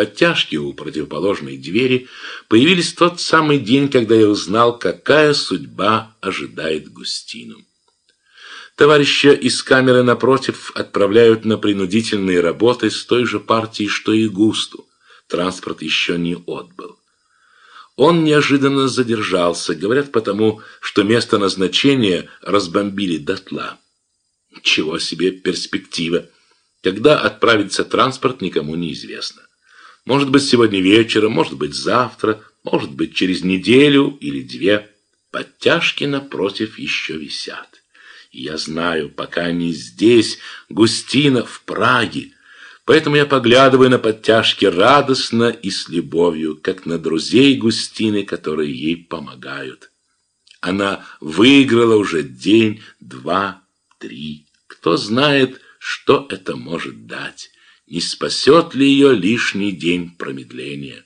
Подтяжки у противоположной двери появились в тот самый день, когда я узнал, какая судьба ожидает Густину. Товарища из камеры напротив отправляют на принудительные работы с той же партией, что и Густу. Транспорт еще не отбыл. Он неожиданно задержался, говорят потому, что место назначения разбомбили дотла. Чего себе перспектива. Когда отправится транспорт, никому не известно. Может быть, сегодня вечером, может быть, завтра, может быть, через неделю или две. Подтяжки напротив еще висят. И я знаю, пока они здесь, Густина в Праге. Поэтому я поглядываю на подтяжки радостно и с любовью, как на друзей Густины, которые ей помогают. Она выиграла уже день, два, три. Кто знает, что это может дать не спасет ли ее лишний день промедления.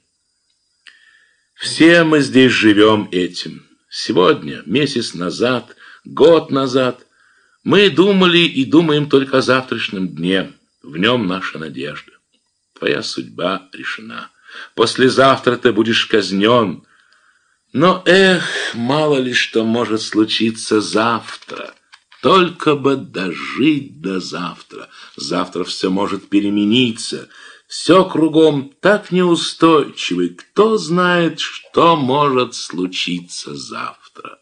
Все мы здесь живем этим. Сегодня, месяц назад, год назад мы думали и думаем только о завтрашнем дне. В нем наша надежда. Твоя судьба решена. Послезавтра ты будешь казнен. Но, эх, мало ли что может случиться завтра. Только бы дожить до завтра. Завтра все может перемениться. Все кругом так неустойчивый. Кто знает, что может случиться завтра.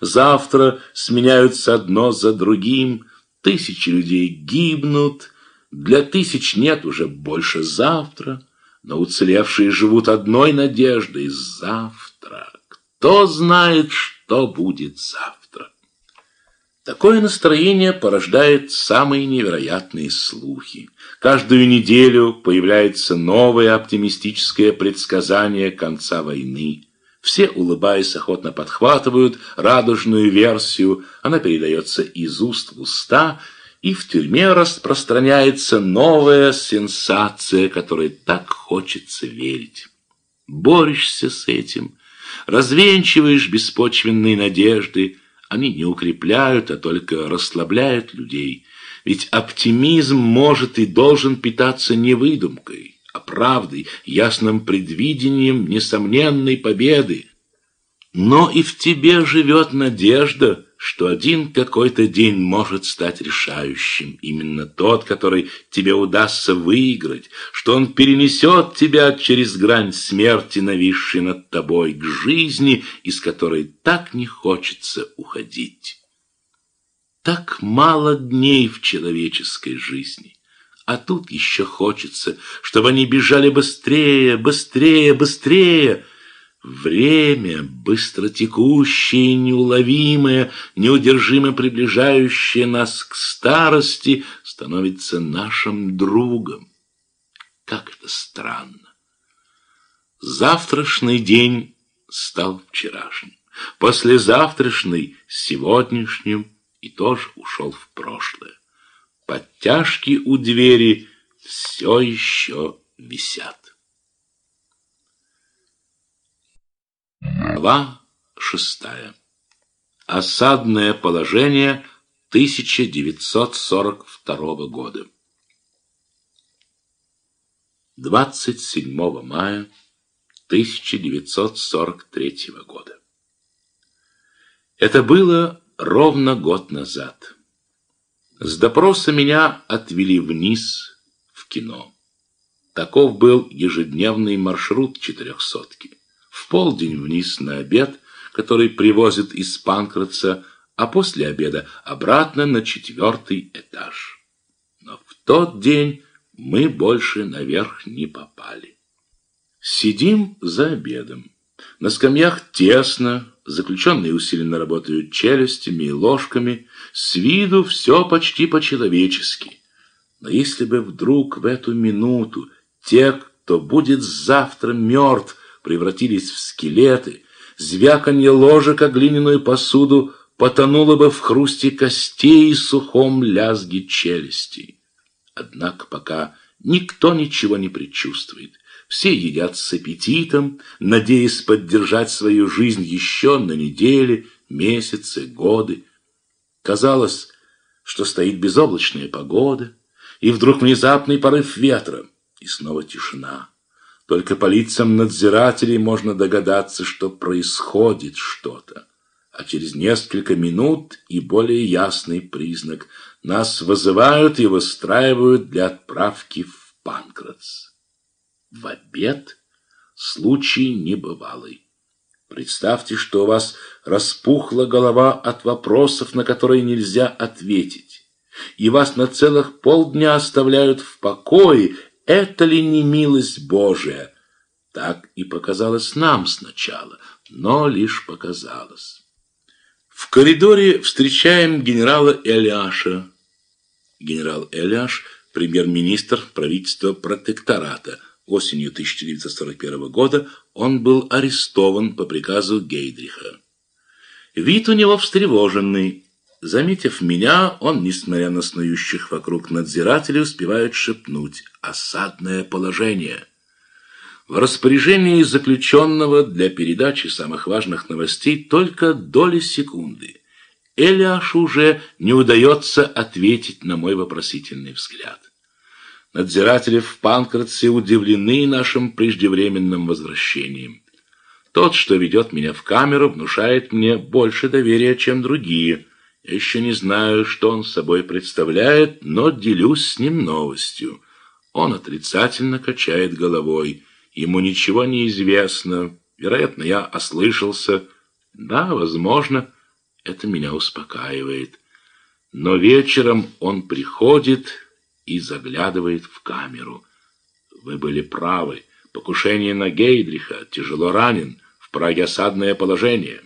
Завтра сменяются одно за другим. Тысячи людей гибнут. Для тысяч нет уже больше завтра. Но уцелевшие живут одной надеждой – завтра. Кто знает, что будет завтра. Такое настроение порождает самые невероятные слухи. Каждую неделю появляется новое оптимистическое предсказание конца войны. Все, улыбаясь, охотно подхватывают радужную версию, она передается из уст в уста, и в тюрьме распространяется новая сенсация, которой так хочется верить. Борешься с этим, развенчиваешь беспочвенные надежды, они не укрепляют, а только расслабляют людей. Ведь оптимизм может и должен питаться не выдумкой, а правдой, ясным предвидением несомненной победы. Но и в тебе живет надежда, что один какой-то день может стать решающим, именно тот, который тебе удастся выиграть, что он перенесет тебя через грань смерти, нависшей над тобой, к жизни, из которой так не хочется уходить. Так мало дней в человеческой жизни, а тут еще хочется, чтобы они бежали быстрее, быстрее, быстрее, Время, быстро текущее, неуловимое, неудержимо приближающее нас к старости, становится нашим другом. Как это странно. Завтрашний день стал вчерашним, послезавтрашний — сегодняшним и тоже ушел в прошлое. Подтяжки у двери все еще висят. Глава шестая. Осадное положение 1942 года. 27 мая 1943 года. Это было ровно год назад. С допроса меня отвели вниз в кино. Таков был ежедневный маршрут четырехсотки в полдень вниз на обед, который привозят из Панкратца, а после обеда обратно на четвертый этаж. Но в тот день мы больше наверх не попали. Сидим за обедом. На скамьях тесно, заключенные усиленно работают челюстями и ложками, с виду все почти по-человечески. Но если бы вдруг в эту минуту те, кто будет завтра мертв, превратились в скелеты, звяканье ложек о глиняную посуду потонуло бы в хрусте костей и сухом лязге челюстей. Однако пока никто ничего не предчувствует. Все едят с аппетитом, надеясь поддержать свою жизнь еще на недели, месяцы, годы. Казалось, что стоит безоблачная погода, и вдруг внезапный порыв ветра — И снова тишина. Только по лицам надзирателей можно догадаться, что происходит что-то. А через несколько минут и более ясный признак. Нас вызывают и выстраивают для отправки в Панкратс. В обед случай небывалый. Представьте, что у вас распухла голова от вопросов, на которые нельзя ответить, и вас на целых полдня оставляют в покое. Это ли не милость Божия? Так и показалось нам сначала, но лишь показалось. В коридоре встречаем генерала Эляша. Генерал Эляш – премьер-министр правительства протектората – Осенью 1941 года он был арестован по приказу Гейдриха. Вид у него встревоженный. Заметив меня, он, несмотря на снующих вокруг надзирателей, успевает шепнуть «Осадное положение». В распоряжении заключенного для передачи самых важных новостей только доли секунды. Элиашу уже не удается ответить на мой вопросительный взгляд. Надзиратели в Панкратсе удивлены нашим преждевременным возвращением. Тот, что ведет меня в камеру, внушает мне больше доверия, чем другие. Еще не знаю, что он собой представляет, но делюсь с ним новостью. Он отрицательно качает головой. Ему ничего не известно. Вероятно, я ослышался. Да, возможно, это меня успокаивает. Но вечером он приходит и заглядывает в камеру. Вы были правы. Покушение на Гейдриха. Тяжело ранен. В Праге осадное положение.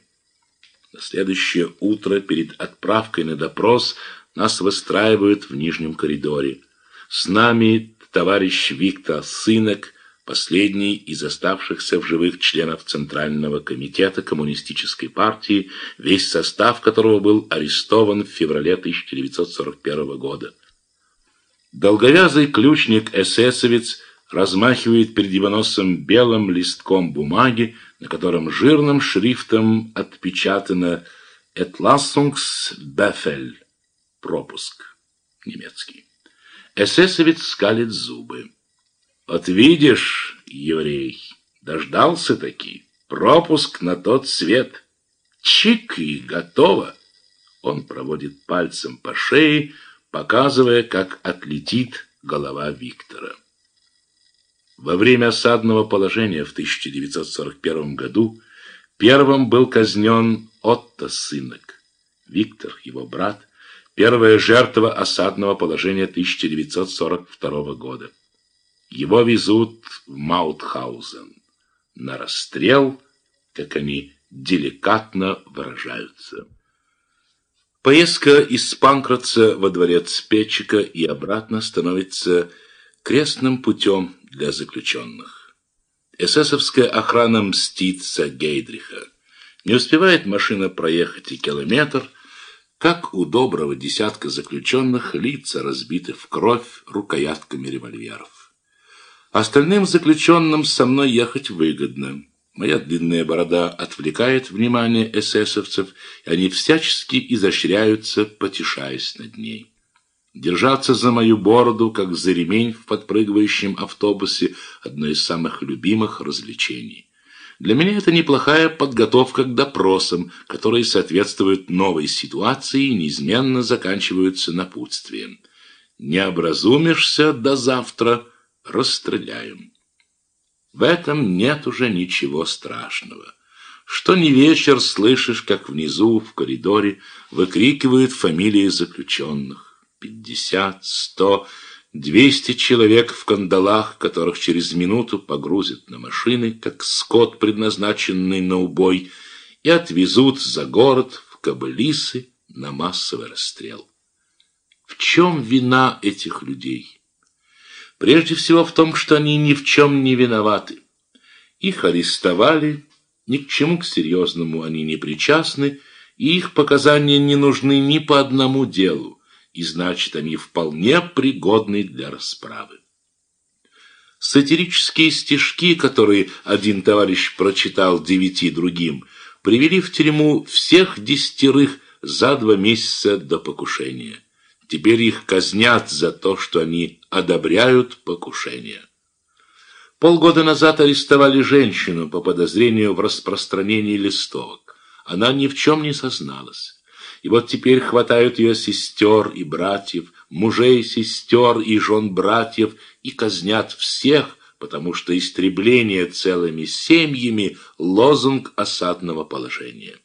На следующее утро перед отправкой на допрос нас выстраивают в нижнем коридоре. С нами товарищ Виктор Сынок, последний из оставшихся в живых членов Центрального комитета Коммунистической партии, весь состав которого был арестован в феврале 1941 года. Долговязый ключник-эсэсовец размахивает перед его носом белым листком бумаги, на котором жирным шрифтом отпечатано «Этlassungsbefehl» – пропуск немецкий. Эсэсовец скалит зубы. «Вот видишь, еврей, дождался таки, пропуск на тот свет. Чик и готово!» Он проводит пальцем по шее, показывая, как отлетит голова Виктора. Во время осадного положения в 1941 году первым был казнен Отто Сынок. Виктор, его брат, первая жертва осадного положения 1942 года. Его везут в Маутхаузен на расстрел, как они деликатно выражаются. Поездка из Панкратца во дворец Петчика и обратно становится крестным путем для заключенных. Эсэсовская охрана мстится Гейдриха. Не успевает машина проехать и километр, как у доброго десятка заключенных лица разбиты в кровь рукоятками револьверов. Остальным заключенным со мной ехать выгодно. Моя длинная борода отвлекает внимание эсэсовцев, и они всячески изощряются, потешаясь над ней. Держаться за мою бороду, как за ремень в подпрыгивающем автобусе, одно из самых любимых развлечений. Для меня это неплохая подготовка к допросам, которые соответствуют новой ситуации и неизменно заканчиваются напутствием. Не образумишься до завтра – расстреляем. В этом нет уже ничего страшного. Что не вечер слышишь, как внизу в коридоре выкрикивают фамилии заключенных. Пятьдесят, сто, двести человек в кандалах, которых через минуту погрузят на машины, как скот, предназначенный на убой, и отвезут за город в Кабылисы на массовый расстрел. В чем вина этих людей? Прежде всего в том, что они ни в чем не виноваты. Их арестовали, ни к чему к серьезному они не причастны, и их показания не нужны ни по одному делу, и значит, они вполне пригодны для расправы. Сатирические стишки, которые один товарищ прочитал девяти другим, привели в тюрьму всех десятерых за два месяца до покушения. Теперь их казнят за то, что они одобряют покушение. Полгода назад арестовали женщину по подозрению в распространении листовок. Она ни в чем не созналась. И вот теперь хватают ее сестер и братьев, мужей сестер и жен братьев и казнят всех, потому что истребление целыми семьями – лозунг осадного положения.